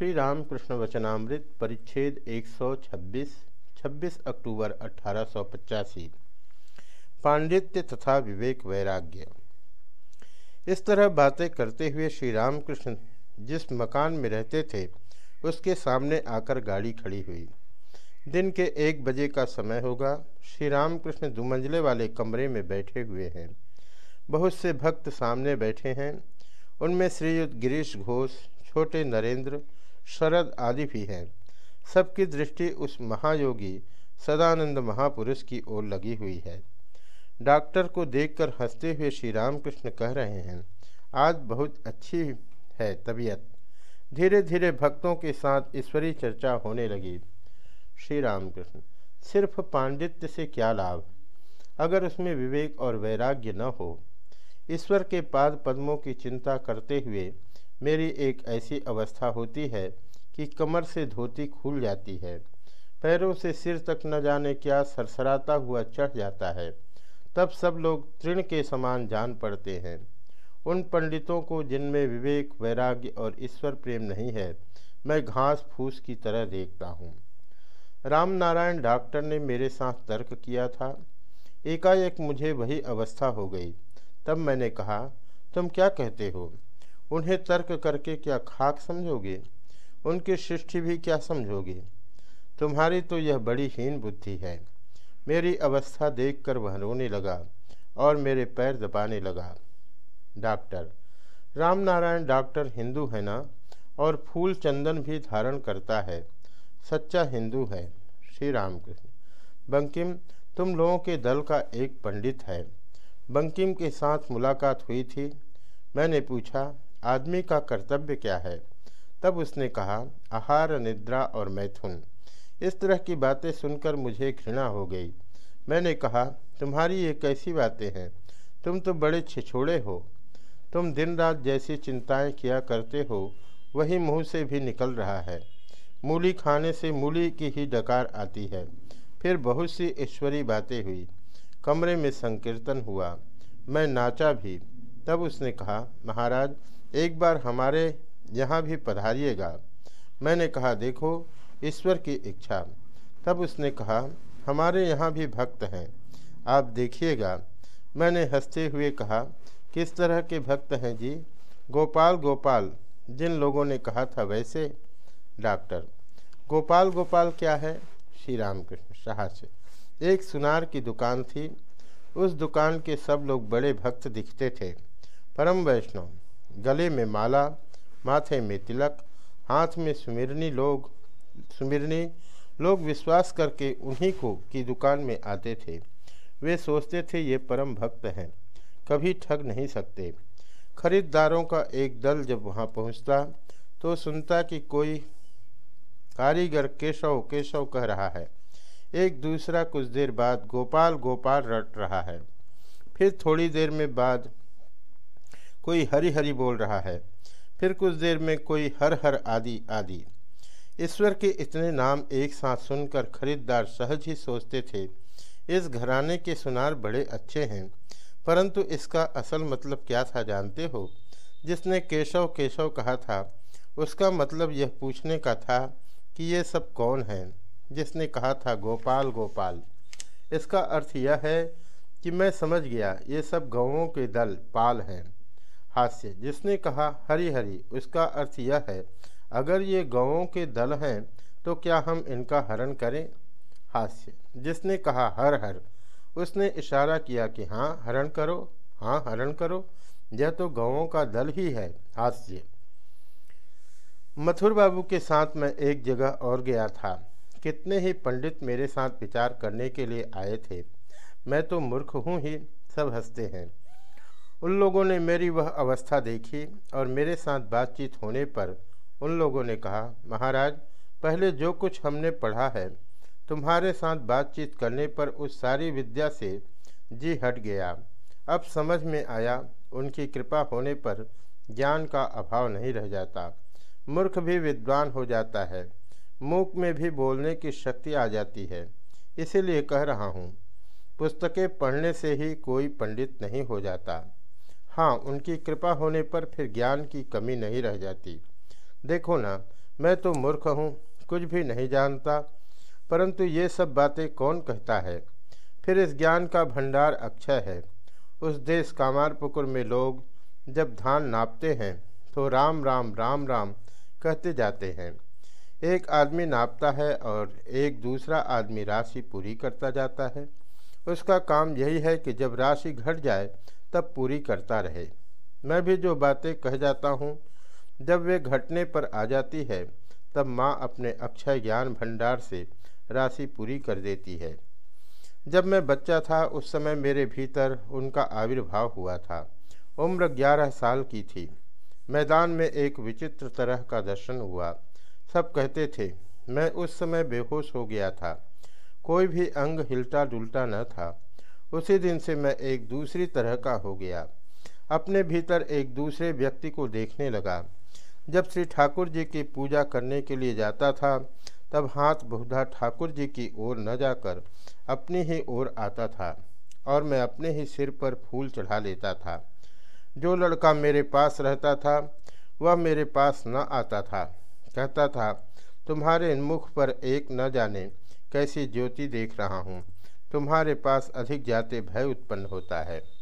श्री रामकृष्ण वचनामृत परिच्छेद 126 26 अक्टूबर अठारह सौ पचासी। पांडित्य तथा विवेक वैराग्य। इस तरह बातें करते हुए श्री रामकृष्ण जिस मकान में रहते थे, उसके सामने आकर गाड़ी खड़ी हुई। दिन के एक बजे का समय होगा श्री रामकृष्ण दुमंजले वाले कमरे में बैठे हुए हैं। बहुत से भक्त सामने बैठे हैं। उनमें श्रीयुक्त गिरीश घोष, छोटे नरेंद्र शरद आदि भी हैं। सबकी दृष्टि उस महायोगी, सदानंद महापुरुष की ओर लगी हुई है। डॉक्टर को देखकर हँसते हुए श्री रामकृष्ण कह रहे हैं, आज बहुत अच्छी है तबीयत। धीरे धीरे भक्तों के साथ ईश्वरीय चर्चा होने लगी। श्री रामकृष्ण सिर्फ़ पांडित्य से क्या लाभ? अगर उसमें विवेक और वैराग्य न हो, ईश्वर के पाद पद्मों की चिंता करते हुए मेरी एक ऐसी अवस्था होती है कि कमर से धोती खुल जाती है। पैरों से सिर तक न जाने क्या सरसराता हुआ चढ़ जाता है। तब सब लोग तृण के समान जान पड़ते हैं। उन पंडितों को जिनमें विवेक, वैराग्य और ईश्वर प्रेम नहीं है, मैं घास फूस की तरह देखता हूँ। राम नारायण डॉक्टर ने मेरे साथ तर्क किया था। एकाएक मुझे वही अवस्था हो गई। तब मैंने कहा, तुम क्या कहते हो? उन्हें तर्क करके क्या खाक समझोगे? उनकी सृष्टि भी क्या समझोगे? तुम्हारी तो यह बड़ी हीन बुद्धि है। मेरी अवस्था देखकर वह रोने लगा और मेरे पैर दबाने लगा। डॉक्टर, रामनारायण डॉक्टर हिंदू है ना? और फूल चंदन भी धारण करता है। सच्चा हिंदू है। श्री रामकृष्ण बंकिम, तुम लोगों के दल का एक पंडित है। बंकिम के साथ मुलाकात हुई थी। मैंने पूछा आदमी का कर्तव्य क्या है? तब उसने कहा, आहार, निद्रा और मैथुन। इस तरह की बातें सुनकर मुझे घृणा हो गई। मैंने कहा, तुम्हारी ये कैसी बातें हैं? तुम तो बड़े छिछोड़े हो। तुम दिन रात जैसी चिंताएँ किया करते हो, वही मुँह से भी निकल रहा है। मूली खाने से मूली की ही डकार आती है। फिर बहुत सी ईश्वरी बातें हुई। कमरे में संकीर्तन हुआ। मैं नाचा भी। तब उसने कहा, महाराज, एक बार हमारे यहाँ भी पधारिएगा। मैंने कहा, देखो, ईश्वर की इच्छा। तब उसने कहा, हमारे यहाँ भी भक्त हैं। आप देखिएगा। मैंने हँसते हुए कहा, किस तरह के भक्त हैं जी? गोपाल गोपाल, जिन लोगों ने कहा था वैसे? डॉक्टर, गोपाल गोपाल क्या है? श्री रामकृष्ण शाह से एक सुनार की दुकान थी। उस दुकान के सब लोग बड़े भक्त दिखते थे। परम वैष्णव, गले में माला, माथे में तिलक, हाथ में सुमिरनी लोग सुमिरनी लोग विश्वास करके उन्हीं को की दुकान में आते थे। वे सोचते थे, ये परम भक्त हैं, कभी ठग नहीं सकते। खरीदारों का एक दल जब वहाँ पहुँचता तो सुनता कि कोई कारीगर केशव केशव कह रहा है। एक दूसरा कुछ देर बाद गोपाल गोपाल रट रहा है। फिर थोड़ी देर में बाद कोई हरि हरि बोल रहा है। फिर कुछ देर में कोई हर हर आदि आदि। ईश्वर के इतने नाम एक साथ सुनकर खरीदार सहज ही सोचते थे, इस घराने के सुनार बड़े अच्छे हैं। परंतु इसका असल मतलब क्या था जानते हो? जिसने केशव केशव कहा था, उसका मतलब यह पूछने का था कि ये सब कौन हैं? जिसने कहा था, गोपाल गोपाल। इसका अर्थ यह है कि मैं समझ गया, ये सब गौों के दल, पाल हैं। हास्य। जिसने कहा हरी हरी उसका अर्थ यह है, अगर ये गौों के दल हैं तो क्या हम इनका हरण करें? हास्य। जिसने कहा हर हर उसने इशारा किया कि हाँ हरण करो हाँ हरण करो, यह तो गौों का दल ही है। हास्य। मथुर बाबू के साथ मैं एक जगह और गया था। कितने ही पंडित मेरे साथ विचार करने के लिए आए थे। मैं तो मूर्ख हूँ ही, सब हँसते हैं। उन लोगों ने मेरी वह अवस्था देखी और मेरे साथ बातचीत होने पर उन लोगों ने कहा, महाराज, पहले जो कुछ हमने पढ़ा है, तुम्हारे साथ बातचीत करने पर उस सारी विद्या से जी हट गया। अब समझ में आया, उनकी कृपा होने पर ज्ञान का अभाव नहीं रह जाता। मूर्ख भी विद्वान हो जाता है। मूक में भी बोलने की शक्ति आ जाती है। इसीलिए कह रहा हूँ, पुस्तकें पढ़ने से ही कोई पंडित नहीं हो जाता। हाँ उनकी कृपा होने पर फिर ज्ञान की कमी नहीं रह जाती। देखो ना, मैं तो मूर्ख हूँ, कुछ भी नहीं जानता, परंतु ये सब बातें कौन कहता है? फिर इस ज्ञान का भंडार अक्षय है। उस देश कामारपुकुर में लोग जब धान नापते हैं तो राम राम राम राम कहते जाते हैं। एक आदमी नापता है और एक दूसरा आदमी राशि पूरी करता जाता है। उसका काम यही है कि जब राशि घट जाए तब पूरी करता रहे। मैं भी जो बातें कह जाता हूँ, जब वे घटने पर आ जाती है, तब माँ अपने अक्षय ज्ञान भंडार से राशि पूरी कर देती है। जब मैं बच्चा था, उस समय मेरे भीतर उनका आविर्भाव हुआ था। उम्र ग्यारह साल की थी। मैदान में एक विचित्र तरह का दर्शन हुआ। सब कहते थे, मैं उस समय बेहोश हो गया था। कोई भी अंग हिलता डुलता न था। उसी दिन से मैं एक दूसरी तरह का हो गया। अपने भीतर एक दूसरे व्यक्ति को देखने लगा। जब श्री ठाकुर जी की पूजा करने के लिए जाता था, तब हाथ बहुधा ठाकुर जी की ओर न जाकर अपनी ही ओर आता था और मैं अपने ही सिर पर फूल चढ़ा लेता था। जो लड़का मेरे पास रहता था, वह मेरे पास न आता था। कहता था, तुम्हारे मुख पर एक न जाने कैसी ज्योति देख रहा हूँ। तुम्हारे पास अधिक जाते भय उत्पन्न होता है।